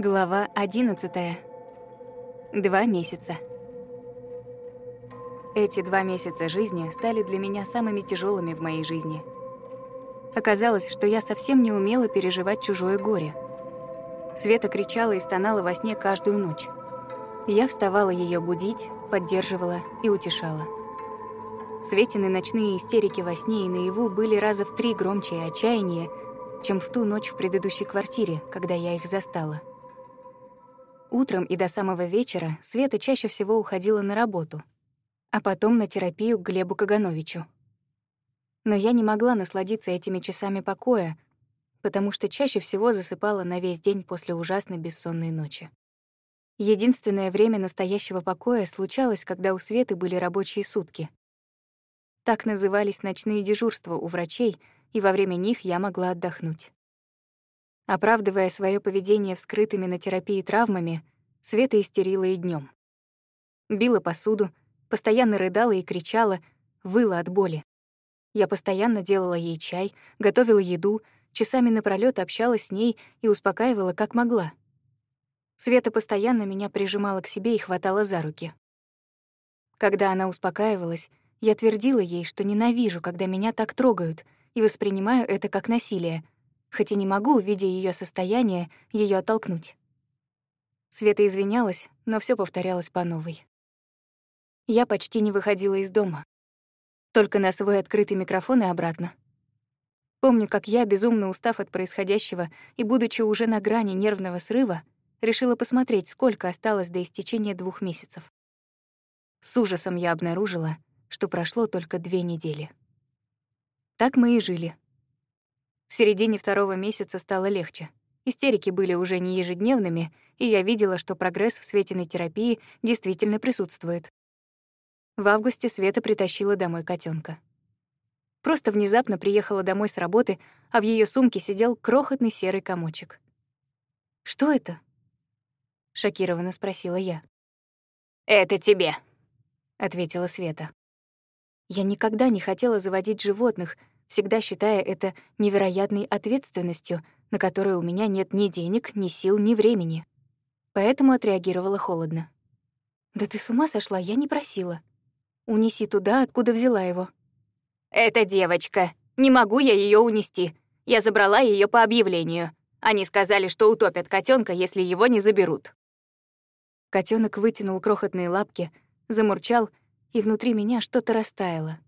Глава 11. Два месяца. Эти два месяца жизни стали для меня самыми тяжелыми в моей жизни. Оказалось, что я совсем не умела переживать чужое горе. Света кричала и стонала во сне каждую ночь. Я вставала ее будить, поддерживала и утешала. Светины ночные истерики во сне и наяву были раза в три громче и отчаяннее, чем в ту ночь в предыдущей квартире, когда я их застала. Утром и до самого вечера Света чаще всего уходила на работу, а потом на терапию к Глебу Кагановичу. Но я не могла насладиться этими часами покоя, потому что чаще всего засыпала на весь день после ужасной бессонной ночи. Единственное время настоящего покоя случалось, когда у Светы были рабочие сутки. Так назывались ночные дежурства у врачей, и во время них я могла отдохнуть. Оправдывая свое поведение вскрытыми на терапии травмами, Света истерила и днем. Била посуду, постоянно рыдала и кричала, выла от боли. Я постоянно делала ей чай, готовила еду, часами напролёт общалась с ней и успокаивала, как могла. Света постоянно меня прижимала к себе и хватала за руки. Когда она успокаивалась, я твердила ей, что ненавижу, когда меня так трогают, и воспринимаю это как насилие, хотя не могу, видя ее состояние, ее оттолкнуть. Света извинялась, но все повторялось по новой. Я почти не выходила из дома. Только на свой открытый микрофон и обратно. Помню, как я, безумно устав от происходящего и будучи уже на грани нервного срыва, решила посмотреть, сколько осталось до истечения двух месяцев. С ужасом я обнаружила, что прошло только две недели. Так мы и жили. В середине второго месяца стало легче. Истерики были уже не ежедневными, и я видела, что прогресс в Светиной терапии действительно присутствует. В августе Света притащила домой котенка. Просто внезапно приехала домой с работы, а в ее сумке сидел крохотный серый комочек. «Что это?» — шокированно спросила я. «Это тебе», — ответила Света. Я никогда не хотела заводить животных, всегда считая это невероятной ответственностью, на которую у меня нет ни денег, ни сил, ни времени. Поэтому отреагировала холодно. «Да ты с ума сошла, я не просила. Унеси туда, откуда взяла его». «Это девочка. Не могу я ее унести. Я забрала ее по объявлению. Они сказали, что утопят котенка, если его не заберут». Котенок вытянул крохотные лапки, замурчал и внутри меня что-то растаяло.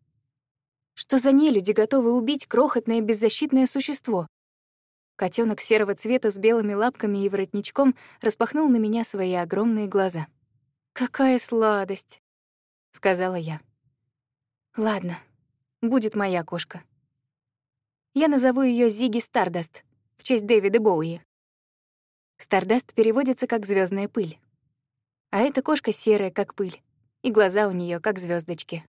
Что за нелюди готовы убить крохотное беззащитное существо? Котенок серого цвета с белыми лапками и воротничком распахнул на меня свои огромные глаза. «Какая сладость!» — сказала я. «Ладно, будет моя кошка. Я назову ее Зиги Стардаст в честь Дэвида Боуи. Стардаст переводится как звездная пыль. А эта кошка серая, как пыль и глаза у нее как звездочки.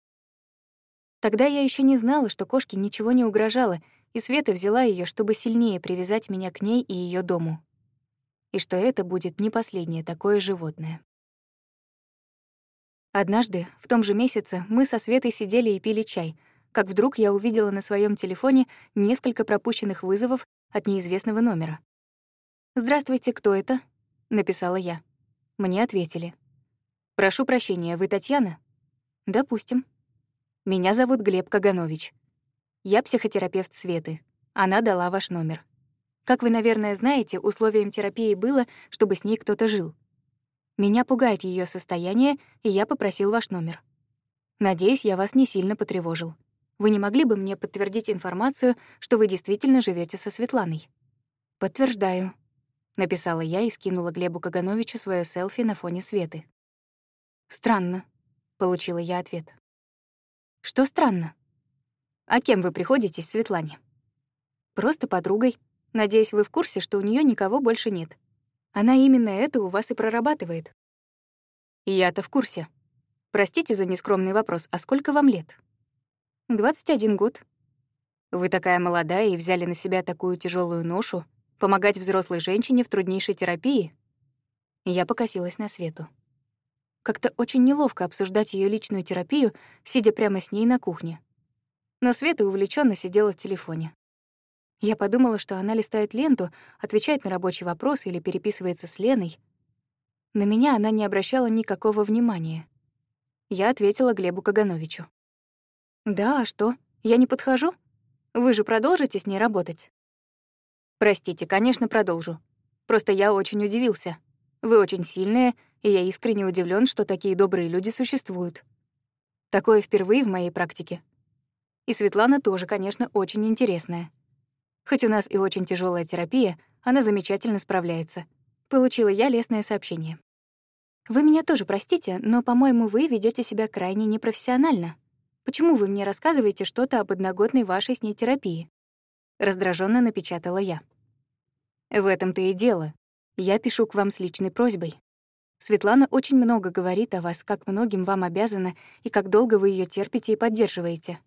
Тогда я еще не знала, что кошке ничего не угрожало, и Света взяла ее, чтобы сильнее привязать меня к ней и ее дому. И что это будет не последнее такое животное. Однажды, в том же месяце, мы со Светой сидели и пили чай, как вдруг я увидела на своем телефоне несколько пропущенных вызовов от неизвестного номера. «Здравствуйте, кто это?» — написала я. Мне ответили. «Прошу прощения, вы Татьяна?» «Допустим». «Меня зовут Глеб Каганович. Я психотерапевт Светы. Она дала ваш номер. Как вы, наверное, знаете, условием терапии было, чтобы с ней кто-то жил. Меня пугает ее состояние, и я попросил ваш номер. Надеюсь, я вас не сильно потревожил. Вы не могли бы мне подтвердить информацию, что вы действительно живете со Светланой?» «Подтверждаю», — написала я и скинула Глебу Кагановичу свое селфи на фоне Светы. «Странно», — получила я ответ. «Что странно? А кем вы приходитесь, Светлане?» «Просто подругой. Надеюсь, вы в курсе, что у нее никого больше нет. Она именно это у вас и прорабатывает». «Я-то в курсе. Простите за нескромный вопрос, а сколько вам лет?» «21 год». «Вы такая молодая и взяли на себя такую тяжелую ношу, помогать взрослой женщине в труднейшей терапии?» Я покосилась на Свету. Как-то очень неловко обсуждать ее личную терапию, сидя прямо с ней на кухне. Но Света увлеченно сидела в телефоне. Я подумала, что она листает ленту, отвечает на рабочий вопрос или переписывается с Леной. На меня она не обращала никакого внимания. Я ответила Глебу Кагановичу. «Да, а что? Я не подхожу? Вы же продолжите с ней работать?» «Простите, конечно, продолжу. Просто я очень удивился. Вы очень сильная, и я искренне удивлен, что такие добрые люди существуют. Такое впервые в моей практике. И Светлана тоже, конечно, очень интересная. Хоть у нас и очень тяжелая терапия, она замечательно справляется. Получила я лестное сообщение. Вы меня тоже простите, но, по-моему, вы ведете себя крайне непрофессионально. Почему вы мне рассказываете что-то об одногодной вашей с ней терапии? Раздраженно напечатала я. В этом-то и дело. Я пишу к вам с личной просьбой. Светлана очень много говорит о вас, как многим вам обязана и как долго вы ее терпите и поддерживаете.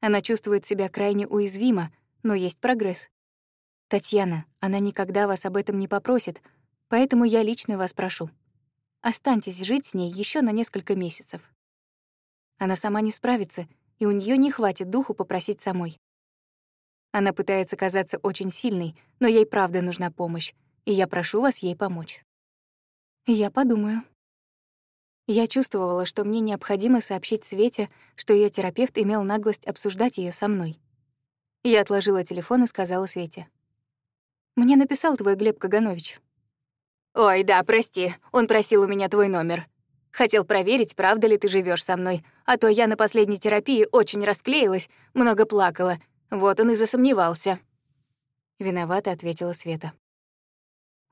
Она чувствует себя крайне уязвимо, но есть прогресс. Татьяна, она никогда вас об этом не попросит, поэтому я лично вас прошу. Останьтесь жить с ней еще на несколько месяцев. Она сама не справится, и у нее не хватит духу попросить самой. Она пытается казаться очень сильной, но ей правда нужна помощь, и я прошу вас ей помочь. Я подумаю. Я чувствовала, что мне необходимо сообщить Свете, что ее терапевт имел наглость обсуждать ее со мной. Я отложила телефон и сказала Свете. «Мне написал твой Глеб Каганович». «Ой, да, прости, он просил у меня твой номер. Хотел проверить, правда ли ты живешь со мной, а то я на последней терапии очень расклеилась, много плакала. Вот он и засомневался». Виновата, ответила Света.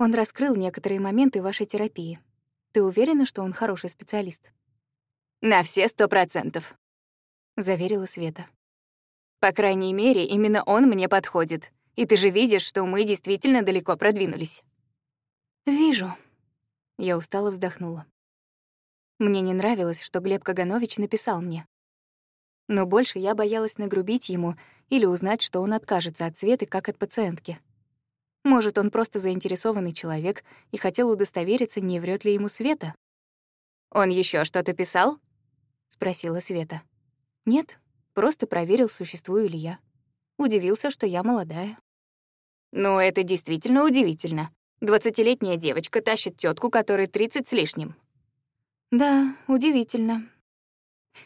Он раскрыл некоторые моменты вашей терапии. Ты уверена, что он хороший специалист? На все сто процентов, заверила Света. По крайней мере, именно он мне подходит. И ты же видишь, что мы действительно далеко продвинулись. Вижу. Я устало вздохнула. Мне не нравилось, что Глеб Каганович написал мне. Но больше я боялась нагрубить ему или узнать, что он откажется от Светы, как от пациентки. Может, он просто заинтересованный человек и хотел удостовериться, не врет ли ему Света. «Он еще что-то писал?» — спросила Света. «Нет, просто проверил, существую ли я. Удивился, что я молодая». «Ну, это действительно удивительно. Двадцатилетняя девочка тащит тетку, которой тридцать с лишним». «Да, удивительно.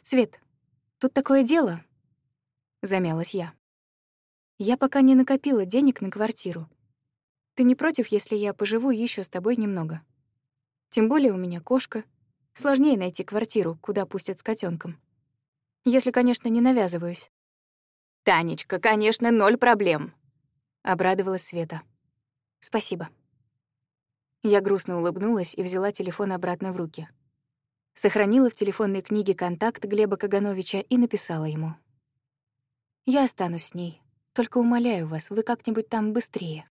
Свет, тут такое дело», — замялась я. «Я пока не накопила денег на квартиру, ты не против, если я поживу еще с тобой немного? Тем более у меня кошка. Сложнее найти квартиру, куда пустят с котенком. Если, конечно, не навязываюсь. «Танечка, конечно, ноль проблем», — обрадовалась Света. «Спасибо». Я грустно улыбнулась и взяла телефон обратно в руки. Сохранила в телефонной книге контакт Глеба Кагановича и написала ему. «Я останусь с ней. Только умоляю вас, вы как-нибудь там быстрее».